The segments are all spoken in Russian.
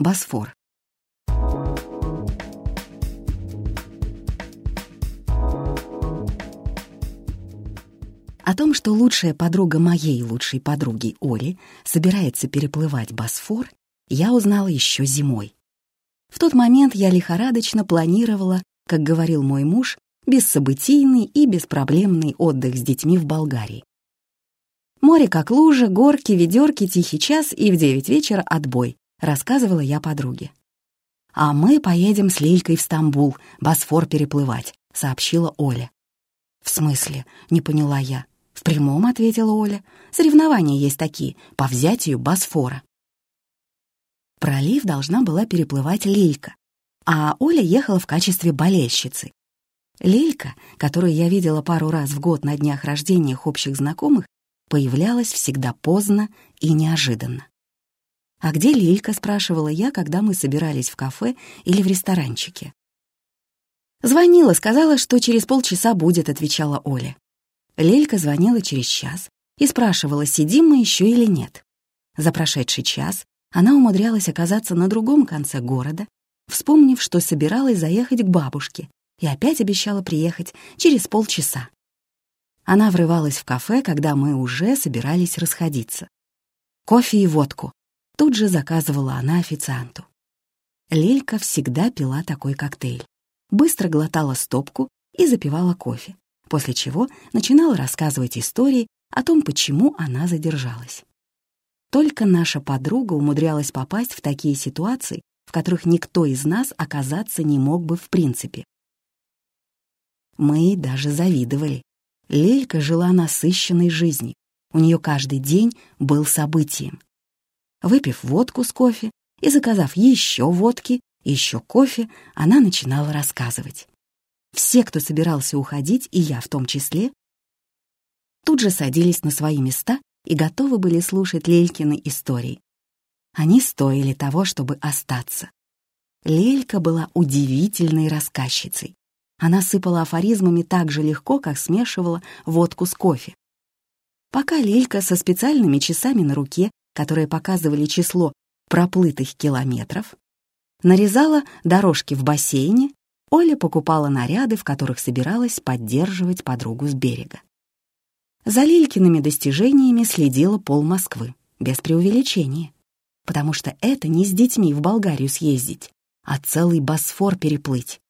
Босфор. О том, что лучшая подруга моей лучшей подруги Оли собирается переплывать Босфор, я узнала еще зимой. В тот момент я лихорадочно планировала, как говорил мой муж, бессобытийный и беспроблемный отдых с детьми в Болгарии. Море как лужа, горки, ведерки, тихий час и в девять вечера отбой, рассказывала я подруге. «А мы поедем с Лилькой в Стамбул, Босфор переплывать», — сообщила Оля. «В смысле?» — не поняла я. «В прямом», — ответила Оля. «Соревнования есть такие, по взятию Босфора». Пролив должна была переплывать Лилька, а Оля ехала в качестве болельщицы. Лилька, которую я видела пару раз в год на днях рождения общих знакомых, появлялась всегда поздно и неожиданно. «А где Лилька?» — спрашивала я, когда мы собирались в кафе или в ресторанчике. «Звонила, сказала, что через полчаса будет», — отвечала Оля. Лелька звонила через час и спрашивала, сидим мы еще или нет. За прошедший час она умудрялась оказаться на другом конце города, вспомнив, что собиралась заехать к бабушке и опять обещала приехать через полчаса. Она врывалась в кафе, когда мы уже собирались расходиться. Кофе и водку. Тут же заказывала она официанту. Лилька всегда пила такой коктейль. Быстро глотала стопку и запивала кофе после чего начинала рассказывать истории о том, почему она задержалась. Только наша подруга умудрялась попасть в такие ситуации, в которых никто из нас оказаться не мог бы в принципе. Мы даже завидовали. Лелька жила насыщенной жизнью. У нее каждый день был событием. Выпив водку с кофе и заказав еще водки, еще кофе, она начинала рассказывать. Все, кто собирался уходить, и я в том числе, тут же садились на свои места и готовы были слушать Лелькины истории. Они стоили того, чтобы остаться. Лелька была удивительной рассказчицей. Она сыпала афоризмами так же легко, как смешивала водку с кофе. Пока Лелька со специальными часами на руке, которые показывали число проплытых километров, нарезала дорожки в бассейне Оля покупала наряды, в которых собиралась поддерживать подругу с берега. За Лилькиными достижениями следила пол Москвы, без преувеличения, потому что это не с детьми в Болгарию съездить, а целый Босфор переплыть.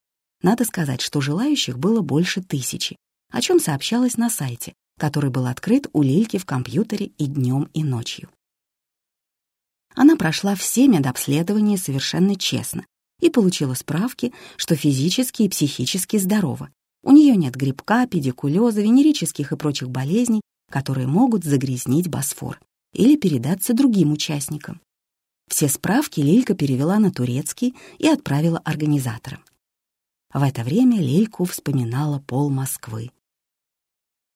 Надо сказать, что желающих было больше тысячи, о чем сообщалось на сайте, который был открыт у Лильки в компьютере и днем, и ночью. Она прошла все медобследования совершенно честно, и получила справки, что физически и психически здорова. У нее нет грибка, педикулеза, венерических и прочих болезней, которые могут загрязнить Босфор или передаться другим участникам. Все справки Лилька перевела на турецкий и отправила организаторам. В это время Лильку вспоминала пол Москвы.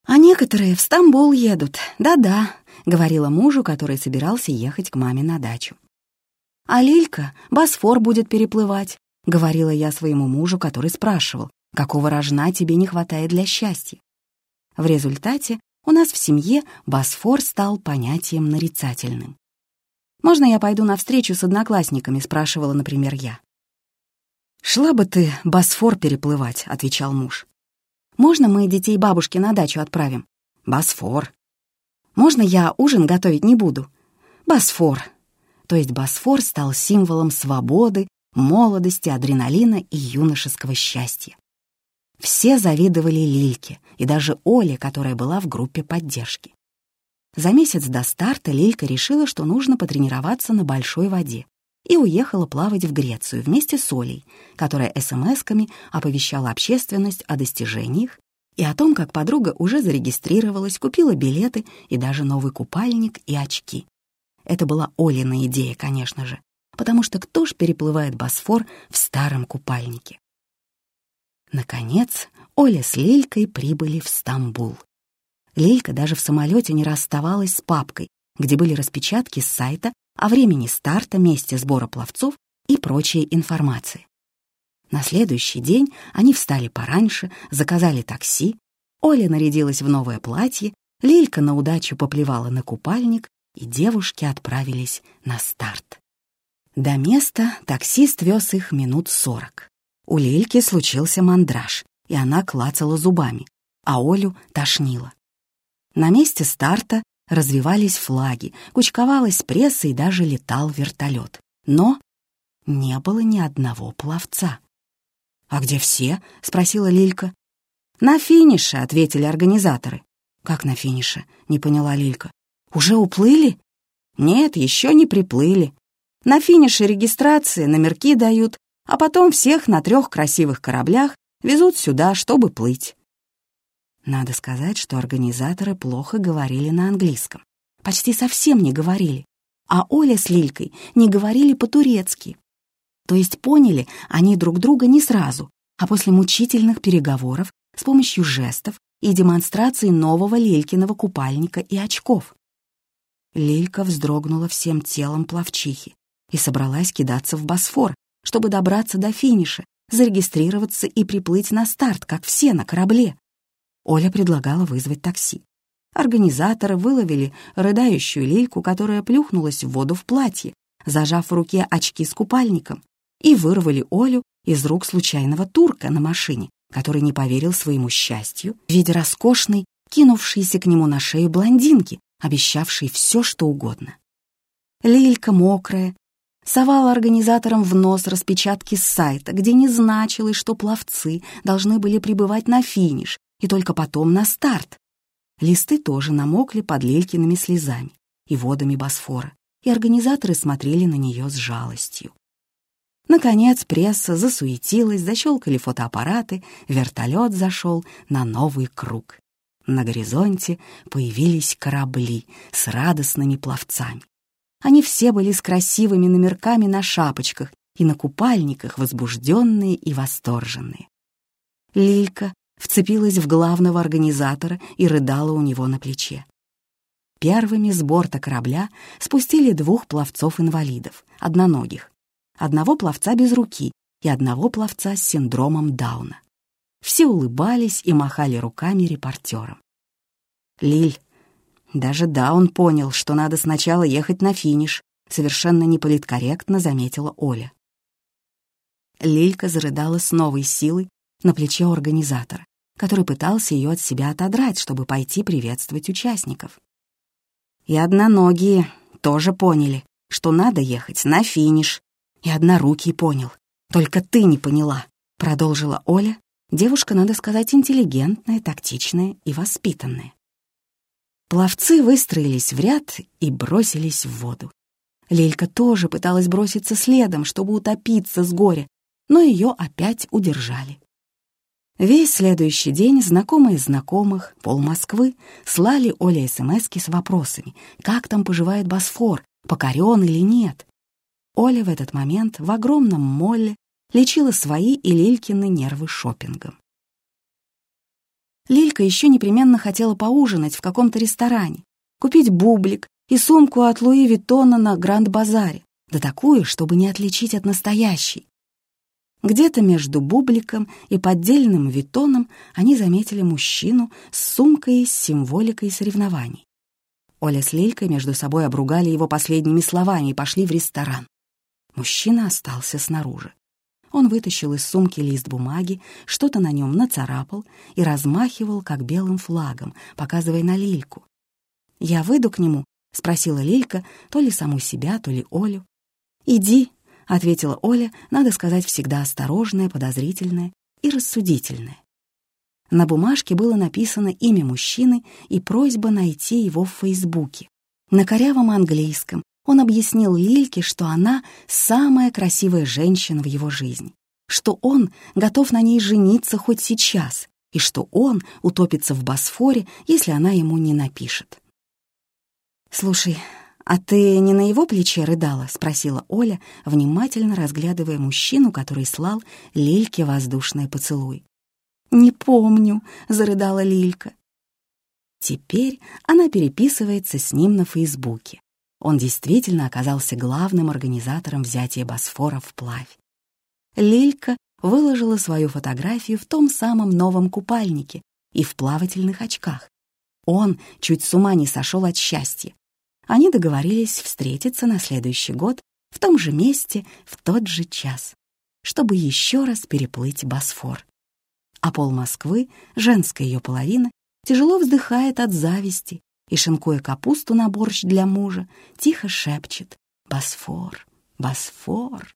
«А некоторые в Стамбул едут, да-да», — говорила мужу, который собирался ехать к маме на дачу. «А Лилька Босфор будет переплывать», — говорила я своему мужу, который спрашивал, какого рожна тебе не хватает для счастья. В результате у нас в семье Босфор стал понятием нарицательным. «Можно я пойду на встречу с одноклассниками?» — спрашивала, например, я. «Шла бы ты Босфор переплывать», — отвечал муж. «Можно мы детей бабушки на дачу отправим?» «Босфор». «Можно я ужин готовить не буду?» «Босфор», то есть Босфор стал символом свободы, молодости, адреналина и юношеского счастья. Все завидовали Лильке и даже Оле, которая была в группе поддержки. За месяц до старта Лилька решила, что нужно потренироваться на большой воде и уехала плавать в Грецию вместе с Олей, которая смс-ками оповещала общественность о достижениях и о том, как подруга уже зарегистрировалась, купила билеты и даже новый купальник и очки. Это была Олина идея, конечно же, потому что кто ж переплывает Босфор в старом купальнике? Наконец, Оля с Лилькой прибыли в Стамбул. Лилька даже в самолете не расставалась с папкой, где были распечатки с сайта о времени старта, месте сбора пловцов и прочей информации. На следующий день они встали пораньше, заказали такси, Оля нарядилась в новое платье, Лилька на удачу поплевала на купальник, и девушки отправились на старт. До места таксист вез их минут сорок. У Лильки случился мандраж, и она клацала зубами, а Олю тошнило. На месте старта развивались флаги, кучковалась пресса и даже летал вертолет. Но не было ни одного пловца. «А где все?» — спросила Лилька. «На финише», — ответили организаторы. «Как на финише?» — не поняла Лилька. «Уже уплыли?» «Нет, еще не приплыли. На финише регистрации номерки дают, а потом всех на трех красивых кораблях везут сюда, чтобы плыть». Надо сказать, что организаторы плохо говорили на английском. Почти совсем не говорили. А Оля с Лилькой не говорили по-турецки. То есть поняли они друг друга не сразу, а после мучительных переговоров с помощью жестов и демонстрации нового Лилькиного купальника и очков. Лилька вздрогнула всем телом плавчихи и собралась кидаться в Босфор, чтобы добраться до финиша, зарегистрироваться и приплыть на старт, как все на корабле. Оля предлагала вызвать такси. Организаторы выловили рыдающую Лильку, которая плюхнулась в воду в платье, зажав в руке очки с купальником, и вырвали Олю из рук случайного турка на машине, который не поверил своему счастью в виде роскошной, кинувшейся к нему на шею блондинки, обещавшей все, что угодно. Лилька мокрая, совала организаторам в нос распечатки с сайта, где не значилось, что пловцы должны были прибывать на финиш и только потом на старт. Листы тоже намокли под Лилькиными слезами и водами Босфора, и организаторы смотрели на нее с жалостью. Наконец пресса засуетилась, защелкали фотоаппараты, вертолет зашел на новый круг. На горизонте появились корабли с радостными пловцами. Они все были с красивыми номерками на шапочках и на купальниках, возбужденные и восторженные. Лилька вцепилась в главного организатора и рыдала у него на плече. Первыми с борта корабля спустили двух пловцов-инвалидов, одноногих, одного пловца без руки и одного пловца с синдромом Дауна. Все улыбались и махали руками репортерам. Лиль, даже Даун понял, что надо сначала ехать на финиш, совершенно неполиткорректно заметила Оля. Лилька зарыдала с новой силой на плече организатора, который пытался ее от себя отодрать, чтобы пойти приветствовать участников. И одноногие тоже поняли, что надо ехать на финиш, и однорукий понял. Только ты не поняла, продолжила Оля. Девушка, надо сказать, интеллигентная, тактичная и воспитанная. Пловцы выстроились в ряд и бросились в воду. Лелька тоже пыталась броситься следом, чтобы утопиться с горя, но ее опять удержали. Весь следующий день знакомые знакомых, пол Москвы, слали Оле СМСки с вопросами, как там поживает Босфор, покорен или нет. Оля в этот момент в огромном молле лечила свои и Лилькины нервы шопингом. Лилька еще непременно хотела поужинать в каком-то ресторане, купить бублик и сумку от Луи Виттона на Гранд-базаре, да такую, чтобы не отличить от настоящей. Где-то между бубликом и поддельным витоном они заметили мужчину с сумкой с символикой соревнований. Оля с Лилькой между собой обругали его последними словами и пошли в ресторан. Мужчина остался снаружи. Он вытащил из сумки лист бумаги, что-то на нем нацарапал и размахивал, как белым флагом, показывая на Лильку. «Я выйду к нему?» — спросила Лилька, то ли саму себя, то ли Олю. «Иди», — ответила Оля, надо сказать, всегда осторожная, подозрительная и рассудительная. На бумажке было написано имя мужчины и просьба найти его в Фейсбуке. На корявом английском, он объяснил Лильке, что она самая красивая женщина в его жизни, что он готов на ней жениться хоть сейчас, и что он утопится в Босфоре, если она ему не напишет. «Слушай, а ты не на его плече рыдала?» — спросила Оля, внимательно разглядывая мужчину, который слал Лильке воздушный поцелуй. «Не помню», — зарыдала Лилька. Теперь она переписывается с ним на Фейсбуке. Он действительно оказался главным организатором взятия Босфора вплавь. Лилька выложила свою фотографию в том самом новом купальнике и в плавательных очках. Он чуть с ума не сошел от счастья. Они договорились встретиться на следующий год в том же месте, в тот же час, чтобы еще раз переплыть Босфор. А пол Москвы, женская ее половина, тяжело вздыхает от зависти и, шинкуя капусту на борщ для мужа, тихо шепчет «Босфор, Босфор».